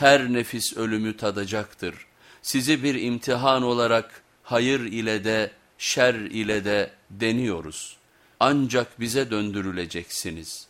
Her nefis ölümü tadacaktır. Sizi bir imtihan olarak hayır ile de şer ile de deniyoruz. Ancak bize döndürüleceksiniz.''